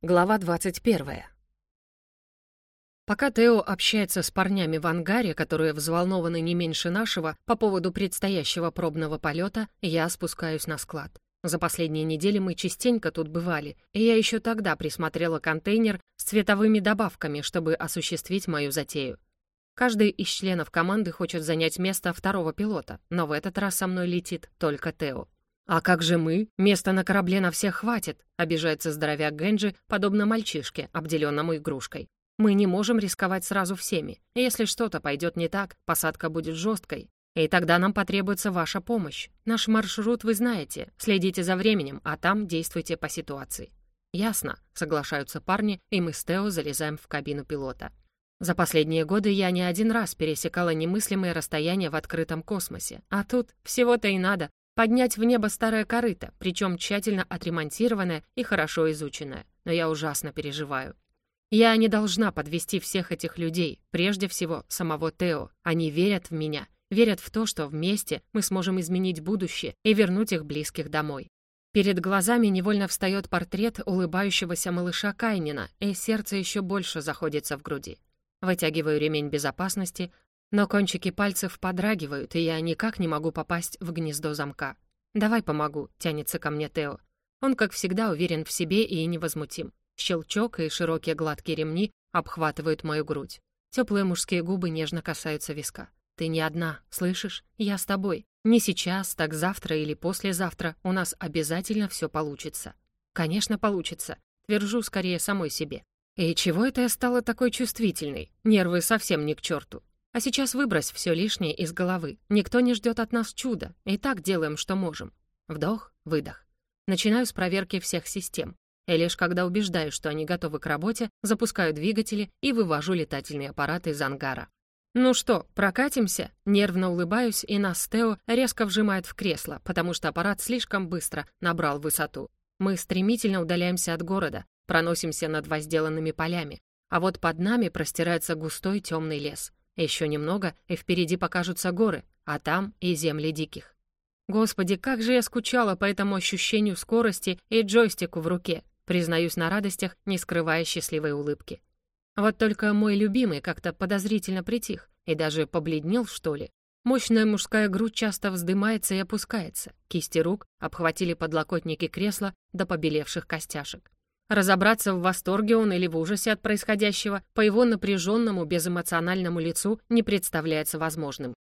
Глава 21. Пока Тео общается с парнями в ангаре, которые взволнованы не меньше нашего по поводу предстоящего пробного полета, я спускаюсь на склад. За последние недели мы частенько тут бывали, и я еще тогда присмотрела контейнер с цветовыми добавками, чтобы осуществить мою затею. Каждый из членов команды хочет занять место второго пилота, но в этот раз со мной летит только Тео. «А как же мы? Места на корабле на всех хватит», — обижается здоровяк Генджи, подобно мальчишке, обделенному игрушкой. «Мы не можем рисковать сразу всеми. Если что-то пойдет не так, посадка будет жесткой. И тогда нам потребуется ваша помощь. Наш маршрут вы знаете. Следите за временем, а там действуйте по ситуации». «Ясно», — соглашаются парни, и мы с Тео залезаем в кабину пилота. За последние годы я не один раз пересекала немыслимые расстояния в открытом космосе, а тут всего-то и надо поднять в небо старое корыто, причем тщательно отремонтированное и хорошо изученное. Но я ужасно переживаю. Я не должна подвести всех этих людей, прежде всего самого Тео. Они верят в меня, верят в то, что вместе мы сможем изменить будущее и вернуть их близких домой. Перед глазами невольно встает портрет улыбающегося малыша Кайнина, и сердце еще больше заходится в груди. Вытягиваю ремень безопасности, но кончики пальцев подрагивают, и я никак не могу попасть в гнездо замка. «Давай помогу», — тянется ко мне Тео. Он, как всегда, уверен в себе и невозмутим. Щелчок и широкие гладкие ремни обхватывают мою грудь. Теплые мужские губы нежно касаются виска. «Ты не одна, слышишь? Я с тобой. Не сейчас, так завтра или послезавтра у нас обязательно все получится». «Конечно, получится», — твержу скорее самой себе. «И чего это я стала такой чувствительной? Нервы совсем не к черту. А сейчас выбрось все лишнее из головы. Никто не ждет от нас чуда. И так делаем, что можем. Вдох, выдох. Начинаю с проверки всех систем. И лишь когда убеждаюсь, что они готовы к работе, запускаю двигатели и вывожу летательные аппараты из ангара. «Ну что, прокатимся?» Нервно улыбаюсь, и нас Тео резко вжимает в кресло, потому что аппарат слишком быстро набрал высоту. Мы стремительно удаляемся от города, проносимся над возделанными полями, а вот под нами простирается густой темный лес. Еще немного, и впереди покажутся горы, а там и земли диких. Господи, как же я скучала по этому ощущению скорости и джойстику в руке, признаюсь на радостях, не скрывая счастливой улыбки. Вот только мой любимый как-то подозрительно притих и даже побледнел, что ли. Мощная мужская грудь часто вздымается и опускается. Кисти рук обхватили подлокотники кресла до побелевших костяшек. Разобраться в восторге он или в ужасе от происходящего по его напряженному, безэмоциональному лицу не представляется возможным.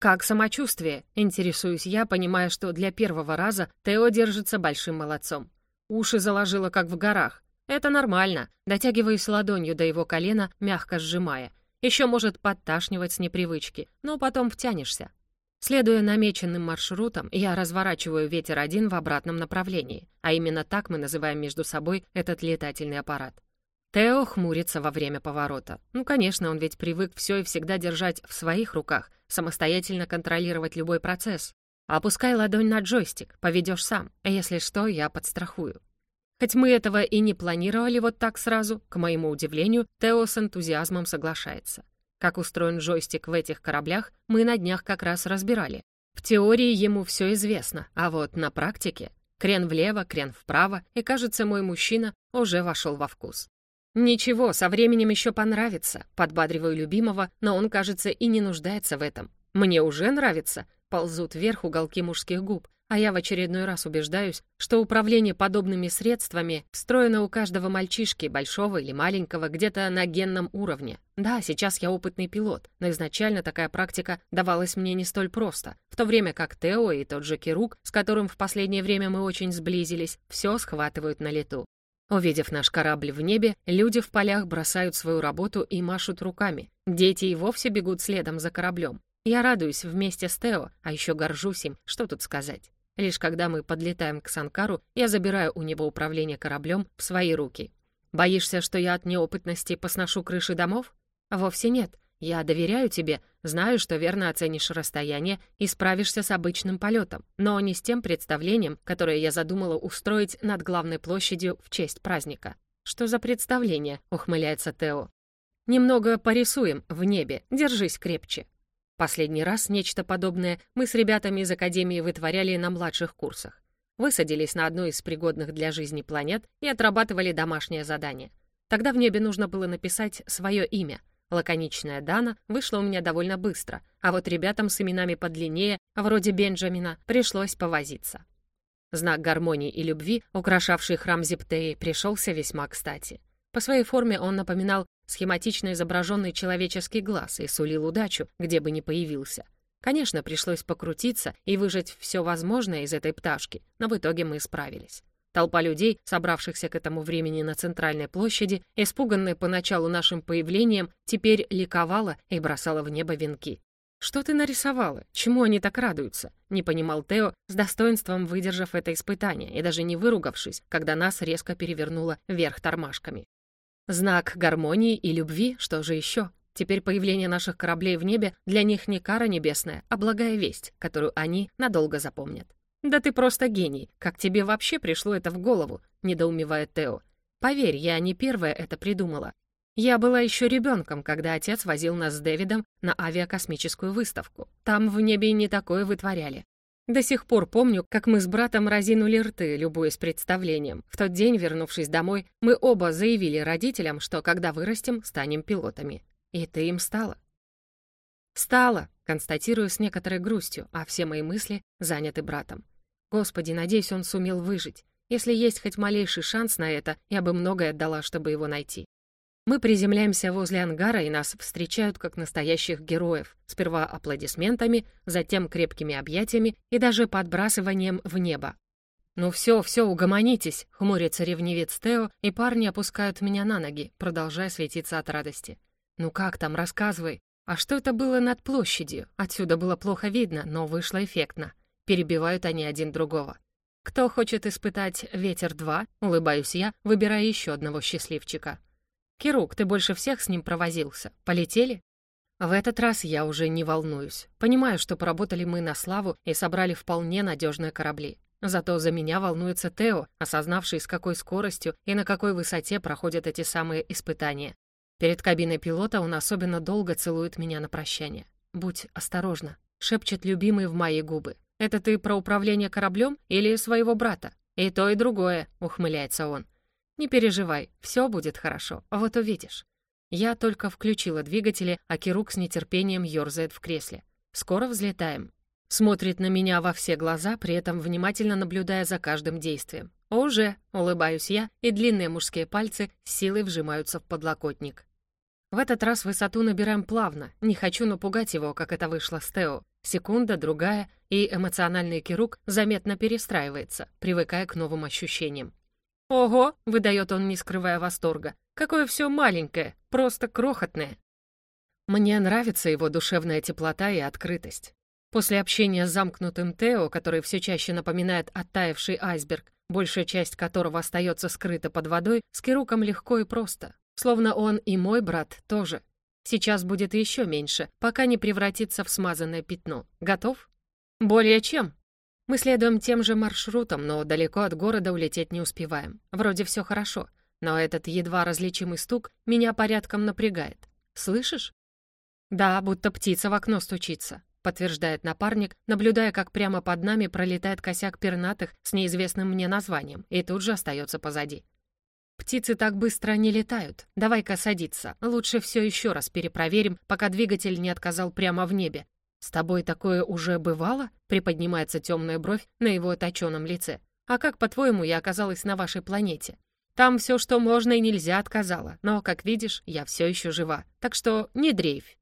«Как самочувствие?» — интересуюсь я, понимая, что для первого раза Тео держится большим молодцом. Уши заложило, как в горах. Это нормально, дотягиваясь ладонью до его колена, мягко сжимая. Еще может подташнивать с непривычки, но потом втянешься. Следуя намеченным маршрутам, я разворачиваю ветер-1 в обратном направлении, а именно так мы называем между собой этот летательный аппарат. Тео хмурится во время поворота. Ну, конечно, он ведь привык все и всегда держать в своих руках, самостоятельно контролировать любой процесс. Опускай ладонь на джойстик, поведешь сам, а если что, я подстрахую. Хоть мы этого и не планировали вот так сразу, к моему удивлению, Тео с энтузиазмом соглашается. Как устроен джойстик в этих кораблях, мы на днях как раз разбирали. В теории ему все известно, а вот на практике крен влево, крен вправо, и, кажется, мой мужчина уже вошел во вкус. «Ничего, со временем еще понравится», — подбадриваю любимого, но он, кажется, и не нуждается в этом. «Мне уже нравится», — ползут вверх уголки мужских губ, а я в очередной раз убеждаюсь, что управление подобными средствами встроено у каждого мальчишки, большого или маленького, где-то на генном уровне. Да, сейчас я опытный пилот, но изначально такая практика давалась мне не столь просто, в то время как Тео и тот же Кирук, с которым в последнее время мы очень сблизились, все схватывают на лету. Увидев наш корабль в небе, люди в полях бросают свою работу и машут руками. Дети и вовсе бегут следом за кораблем. Я радуюсь вместе с Тео, а еще горжусь им, что тут сказать. Лишь когда мы подлетаем к Санкару, я забираю у него управление кораблем в свои руки. Боишься, что я от неопытности посношу крыши домов? Вовсе нет. Я доверяю тебе, знаю, что верно оценишь расстояние и справишься с обычным полетом, но не с тем представлением, которое я задумала устроить над главной площадью в честь праздника. «Что за представление?» — ухмыляется Тео. «Немного порисуем в небе, держись крепче». Последний раз нечто подобное мы с ребятами из Академии вытворяли на младших курсах. высадились на одну из пригодных для жизни планет и отрабатывали домашнее задание. Тогда в небе нужно было написать свое имя. Лаконичная Дана вышла у меня довольно быстро, а вот ребятам с именами подлиннее, вроде Бенджамина, пришлось повозиться. Знак гармонии и любви, украшавший храм Зептеи, пришелся весьма кстати. По своей форме он напоминал схематично изображенный человеческий глаз и сулил удачу, где бы ни появился. Конечно, пришлось покрутиться и выжать все возможное из этой пташки, но в итоге мы справились. Толпа людей, собравшихся к этому времени на центральной площади, испуганная поначалу нашим появлением, теперь ликовала и бросала в небо венки. «Что ты нарисовала? Чему они так радуются?» — не понимал Тео, с достоинством выдержав это испытание и даже не выругавшись, когда нас резко перевернуло вверх тормашками. Знак гармонии и любви, что же еще? Теперь появление наших кораблей в небе для них не кара небесная, а благая весть, которую они надолго запомнят. «Да ты просто гений! Как тебе вообще пришло это в голову?» — недоумевает Тео. «Поверь, я не первая это придумала. Я была еще ребенком, когда отец возил нас с Дэвидом на авиакосмическую выставку. Там в небе не такое вытворяли. До сих пор помню, как мы с братом разинули рты, любуясь представлением. В тот день, вернувшись домой, мы оба заявили родителям, что когда вырастем, станем пилотами. И ты им стала. Стала, констатирую с некоторой грустью, а все мои мысли заняты братом. Господи, надеюсь, он сумел выжить. Если есть хоть малейший шанс на это, я бы многое отдала, чтобы его найти. Мы приземляемся возле ангара, и нас встречают как настоящих героев. Сперва аплодисментами, затем крепкими объятиями и даже подбрасыванием в небо. «Ну все, все, угомонитесь», — хмурится ревнивец Тео, и парни опускают меня на ноги, продолжая светиться от радости. «Ну как там, рассказывай. А что это было над площадью? Отсюда было плохо видно, но вышло эффектно». Перебивают они один другого. «Кто хочет испытать «Ветер-2»?» — улыбаюсь я, выбирая еще одного счастливчика. «Кирук, ты больше всех с ним провозился. Полетели?» В этот раз я уже не волнуюсь. Понимаю, что поработали мы на славу и собрали вполне надежные корабли. Зато за меня волнуется Тео, осознавший, с какой скоростью и на какой высоте проходят эти самые испытания. Перед кабиной пилота он особенно долго целует меня на прощание. «Будь осторожна», — шепчет любимый в мои губы. «Это ты про управление кораблем или своего брата?» «И то, и другое», — ухмыляется он. «Не переживай, все будет хорошо, вот увидишь». Я только включила двигатели, а Кирук с нетерпением ёрзает в кресле. «Скоро взлетаем». Смотрит на меня во все глаза, при этом внимательно наблюдая за каждым действием. «Уже!» — улыбаюсь я, и длинные мужские пальцы силой вжимаются в подлокотник. В этот раз высоту набираем плавно, не хочу напугать его, как это вышло с Тео. Секунда, другая, и эмоциональный Кирук заметно перестраивается, привыкая к новым ощущениям. «Ого!» — выдает он, не скрывая восторга. «Какое все маленькое, просто крохотное!» Мне нравится его душевная теплота и открытость. После общения с замкнутым Тео, который все чаще напоминает оттаивший айсберг, большая часть которого остается скрыта под водой, с Кируком легко и просто. Словно он и мой брат тоже. Сейчас будет еще меньше, пока не превратится в смазанное пятно. Готов? Более чем. Мы следуем тем же маршрутом, но далеко от города улететь не успеваем. Вроде все хорошо, но этот едва различимый стук меня порядком напрягает. Слышишь? Да, будто птица в окно стучится, подтверждает напарник, наблюдая, как прямо под нами пролетает косяк пернатых с неизвестным мне названием, и тут же остается позади. Птицы так быстро не летают. Давай-ка садиться. Лучше все еще раз перепроверим, пока двигатель не отказал прямо в небе. «С тобой такое уже бывало?» — приподнимается темная бровь на его точеном лице. «А как, по-твоему, я оказалась на вашей планете?» «Там все, что можно и нельзя, отказала, но, как видишь, я все еще жива, так что не дрейфь».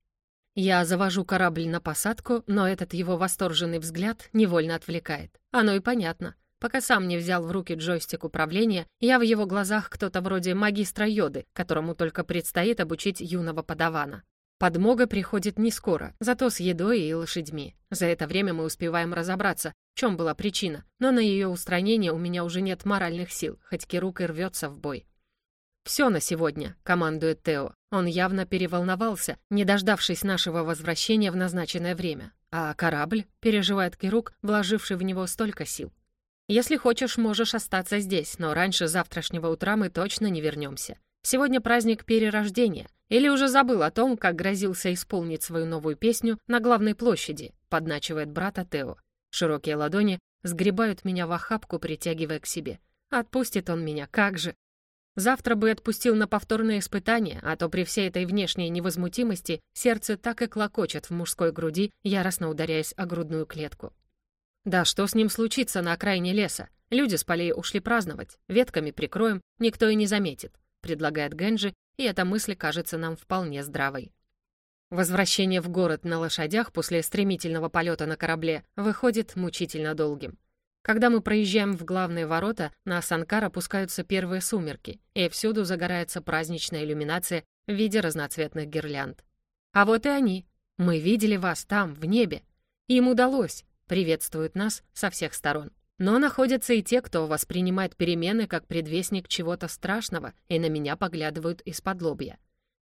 Я завожу корабль на посадку, но этот его восторженный взгляд невольно отвлекает. Оно и понятно. Пока сам не взял в руки джойстик управления, я в его глазах кто-то вроде магистра Йоды, которому только предстоит обучить юного подавана. Подмога приходит не скоро, зато с едой и лошадьми. За это время мы успеваем разобраться, в чем была причина, но на ее устранение у меня уже нет моральных сил, хоть Кирук и рвется в бой. «Все на сегодня», — командует Тео. Он явно переволновался, не дождавшись нашего возвращения в назначенное время. А корабль, переживает Кирук, вложивший в него столько сил. «Если хочешь, можешь остаться здесь, но раньше завтрашнего утра мы точно не вернемся. Сегодня праздник перерождения, или уже забыл о том, как грозился исполнить свою новую песню на главной площади, подначивает брата Тео. Широкие ладони сгребают меня в охапку, притягивая к себе. Отпустит он меня, как же! Завтра бы отпустил на повторное испытание, а то при всей этой внешней невозмутимости сердце так и клокочет в мужской груди, яростно ударяясь о грудную клетку. Да что с ним случится на окраине леса? Люди с полей ушли праздновать, ветками прикроем, никто и не заметит, предлагает Генджи, и эта мысль кажется нам вполне здравой. Возвращение в город на лошадях после стремительного полета на корабле выходит мучительно долгим. Когда мы проезжаем в главные ворота, на Санкар опускаются первые сумерки, и всюду загорается праздничная иллюминация в виде разноцветных гирлянд. А вот и они. Мы видели вас там, в небе. Им удалось. Приветствуют нас со всех сторон. Но находятся и те, кто воспринимает перемены как предвестник чего-то страшного и на меня поглядывают из-под лобья.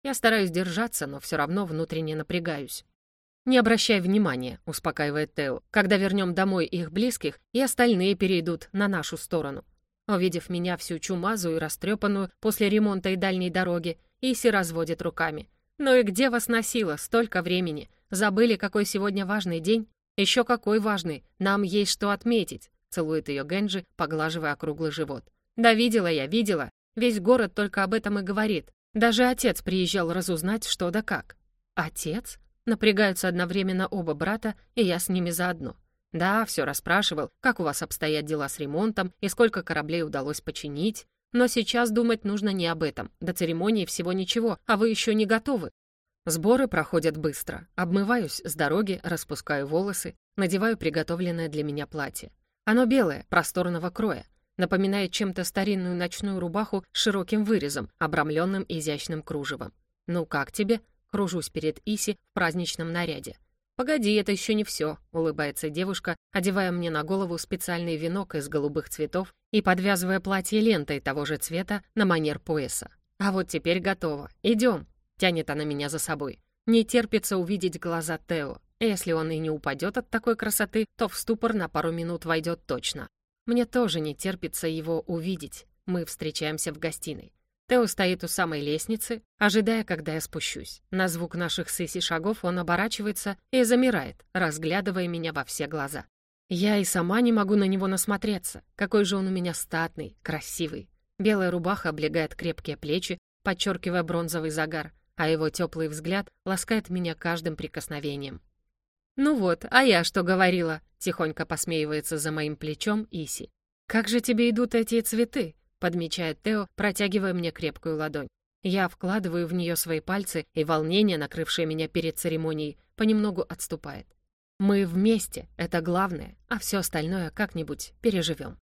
Я стараюсь держаться, но все равно внутренне напрягаюсь. «Не обращай внимания», — успокаивает Тео. «Когда вернем домой их близких, и остальные перейдут на нашу сторону». Увидев меня всю чумазую и растрепанную после ремонта и дальней дороги, Иси разводит руками. «Ну и где вас носило столько времени? Забыли, какой сегодня важный день? Еще какой важный, нам есть что отметить», — целует ее Генджи, поглаживая округлый живот. «Да видела я, видела. Весь город только об этом и говорит. Даже отец приезжал разузнать, что да как». «Отец?» Напрягаются одновременно оба брата, и я с ними заодно. Да, все расспрашивал, как у вас обстоят дела с ремонтом и сколько кораблей удалось починить. Но сейчас думать нужно не об этом. До церемонии всего ничего, а вы еще не готовы. Сборы проходят быстро. Обмываюсь с дороги, распускаю волосы, надеваю приготовленное для меня платье. Оно белое, просторного кроя. Напоминает чем-то старинную ночную рубаху с широким вырезом, обрамленным изящным кружевом. «Ну как тебе?» Кружусь перед Иси в праздничном наряде. «Погоди, это еще не все», — улыбается девушка, одевая мне на голову специальный венок из голубых цветов и подвязывая платье лентой того же цвета на манер пояса. «А вот теперь готово. Идем», — тянет она меня за собой. Не терпится увидеть глаза Тео. Если он и не упадет от такой красоты, то в ступор на пару минут войдет точно. Мне тоже не терпится его увидеть. Мы встречаемся в гостиной. Тео стоит у самой лестницы, ожидая, когда я спущусь. На звук наших сыси шагов он оборачивается и замирает, разглядывая меня во все глаза. Я и сама не могу на него насмотреться. Какой же он у меня статный, красивый. Белая рубаха облегает крепкие плечи, подчеркивая бронзовый загар, а его теплый взгляд ласкает меня каждым прикосновением. «Ну вот, а я что говорила?» — тихонько посмеивается за моим плечом Иси. «Как же тебе идут эти цветы?» подмечает Тео, протягивая мне крепкую ладонь. Я вкладываю в нее свои пальцы, и волнение, накрывшее меня перед церемонией, понемногу отступает. Мы вместе, это главное, а все остальное как-нибудь переживем.